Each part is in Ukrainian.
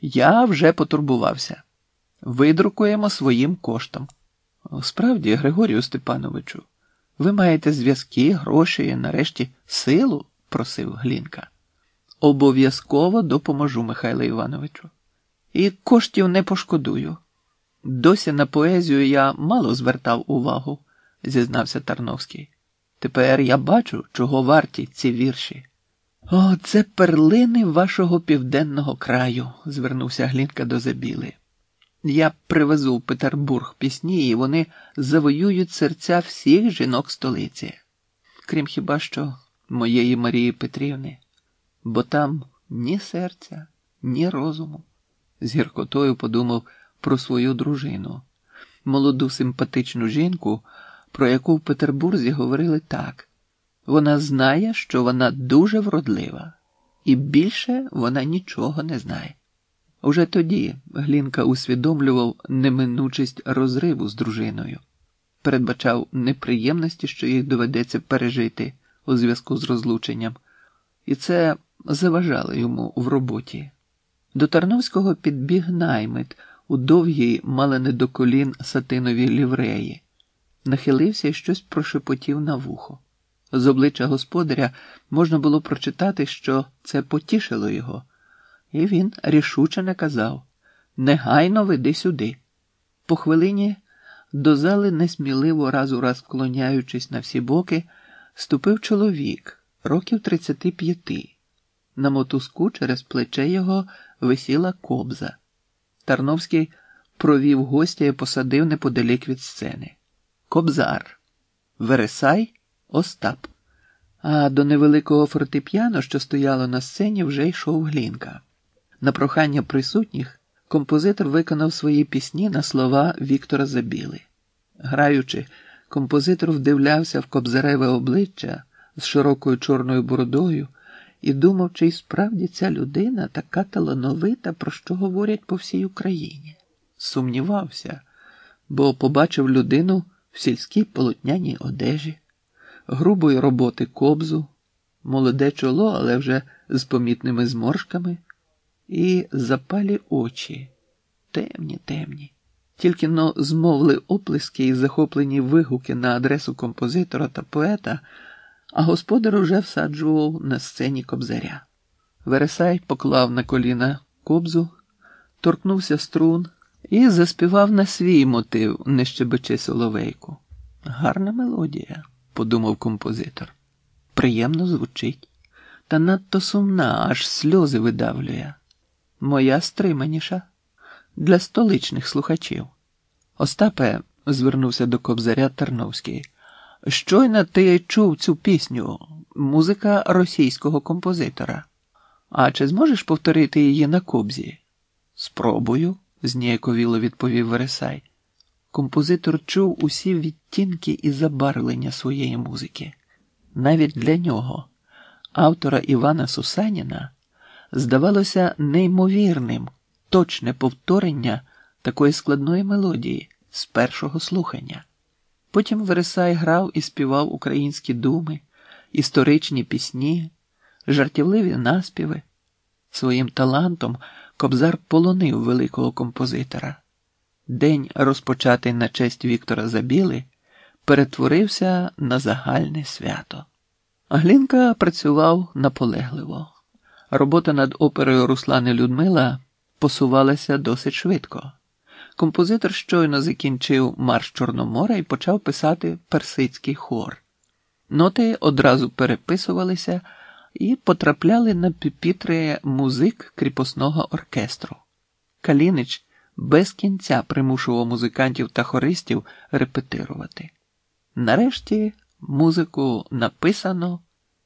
Я вже потурбувався. Видрукуємо своїм коштом. Справді, Григорію Степановичу, ви маєте зв'язки, гроші, і нарешті силу, просив Глінка. Обов'язково допоможу Михайлу Івановичу. І коштів не пошкодую. Досі на поезію я мало звертав увагу, зізнався Тарновський. Тепер я бачу, чого варті ці вірші. О, це перлини вашого південного краю, звернувся Глінка до Забіли. Я привезу в Петербург пісні, і вони завоюють серця всіх жінок столиці, крім хіба що моєї Марії Петрівни, бо там ні серця, ні розуму. З гіркотою подумав про свою дружину, молоду симпатичну жінку, про яку в Петербурзі говорили так. Вона знає, що вона дуже вродлива, і більше вона нічого не знає. Уже тоді Глінка усвідомлював неминучість розриву з дружиною, передбачав неприємності, що їх доведеться пережити у зв'язку з розлученням, і це заважало йому в роботі. До Тарновського підбіг наймит у довгій, мали не до колін сатиновій лівреї, нахилився і щось прошепотів на вухо. З обличчя господаря можна було прочитати, що це потішило його, і він рішуче наказав негайно веди сюди. По хвилині до зали, несміливо раз у раз вклоняючись на всі боки, ступив чоловік років тридцяти п'яти. На мотузку через плече його висіла кобза. Тарновський провів гостя і посадив неподалік від сцени. Кобзар, Вересай, Остап. А до невеликого фортепіано, що стояло на сцені, вже йшов Глінка. На прохання присутніх композитор виконав свої пісні на слова Віктора Забіли. Граючи, композитор вдивлявся в кобзареве обличчя з широкою чорною бородою і думав, чи й справді ця людина така талановита, про що говорять по всій Україні. Сумнівався, бо побачив людину в сільській полотняній одежі, грубої роботи кобзу, молоде чоло, але вже з помітними зморшками, і запалі очі, темні, темні. Тільки но змовли оплески і захоплені вигуки на адресу композитора та поета а господар уже всаджував на сцені кобзаря. Вересай поклав на коліна кобзу, торкнувся струн і заспівав на свій мотив, не щебечи соловейку. Гарна мелодія, подумав композитор. Приємно звучить, та надто сумна, аж сльози видавлює. Моя стриманіша для столичних слухачів. Остапе звернувся до кобзаря Тарновський. Щойно ти чув цю пісню, музика російського композитора. А чи зможеш повторити її на кобзі? Спробую, зніяковіло відповів Вересай. Композитор чув усі відтінки і забарвлення своєї музики. Навіть для нього, автора Івана Сусаніна, здавалося неймовірним точне повторення такої складної мелодії з першого слухання. Потім Вересай грав і співав українські думи, історичні пісні, жартівливі наспіви. Своїм талантом Кобзар полонив великого композитора. День, розпочатий на честь Віктора Забіли, перетворився на загальне свято. Глінка працював наполегливо. Робота над оперою Руслани Людмила посувалася досить швидко. Композитор щойно закінчив марш Чорномора і почав писати персидський хор. Ноти одразу переписувалися і потрапляли на піпітри музик кріпосного оркестру. Калінич без кінця примушував музикантів та хористів репетирувати. Нарешті музику написано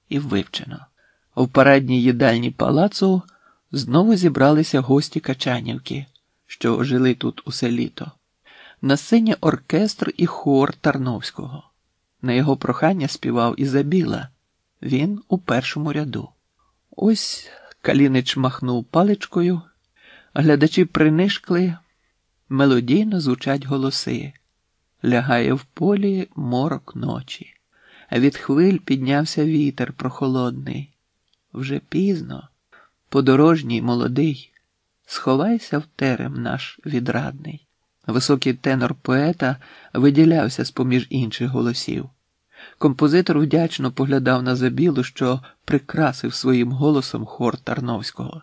і вивчено. У парадній їдальні палацу знову зібралися гості Качанівки що жили тут усе літо. На сцені оркестр і хор Тарновського. На його прохання співав Ізабіла. Він у першому ряду. Ось Калінич махнув паличкою, глядачі принишкли, мелодійно звучать голоси. Лягає в полі морок ночі, а від хвиль піднявся вітер прохолодний. Вже пізно, подорожній молодий. Сховайся в терем наш відрадний. Високий тенор поета виділявся з поміж інших голосів. Композитор вдячно поглядав на забілу, що прикрасив своїм голосом хор Тарновського.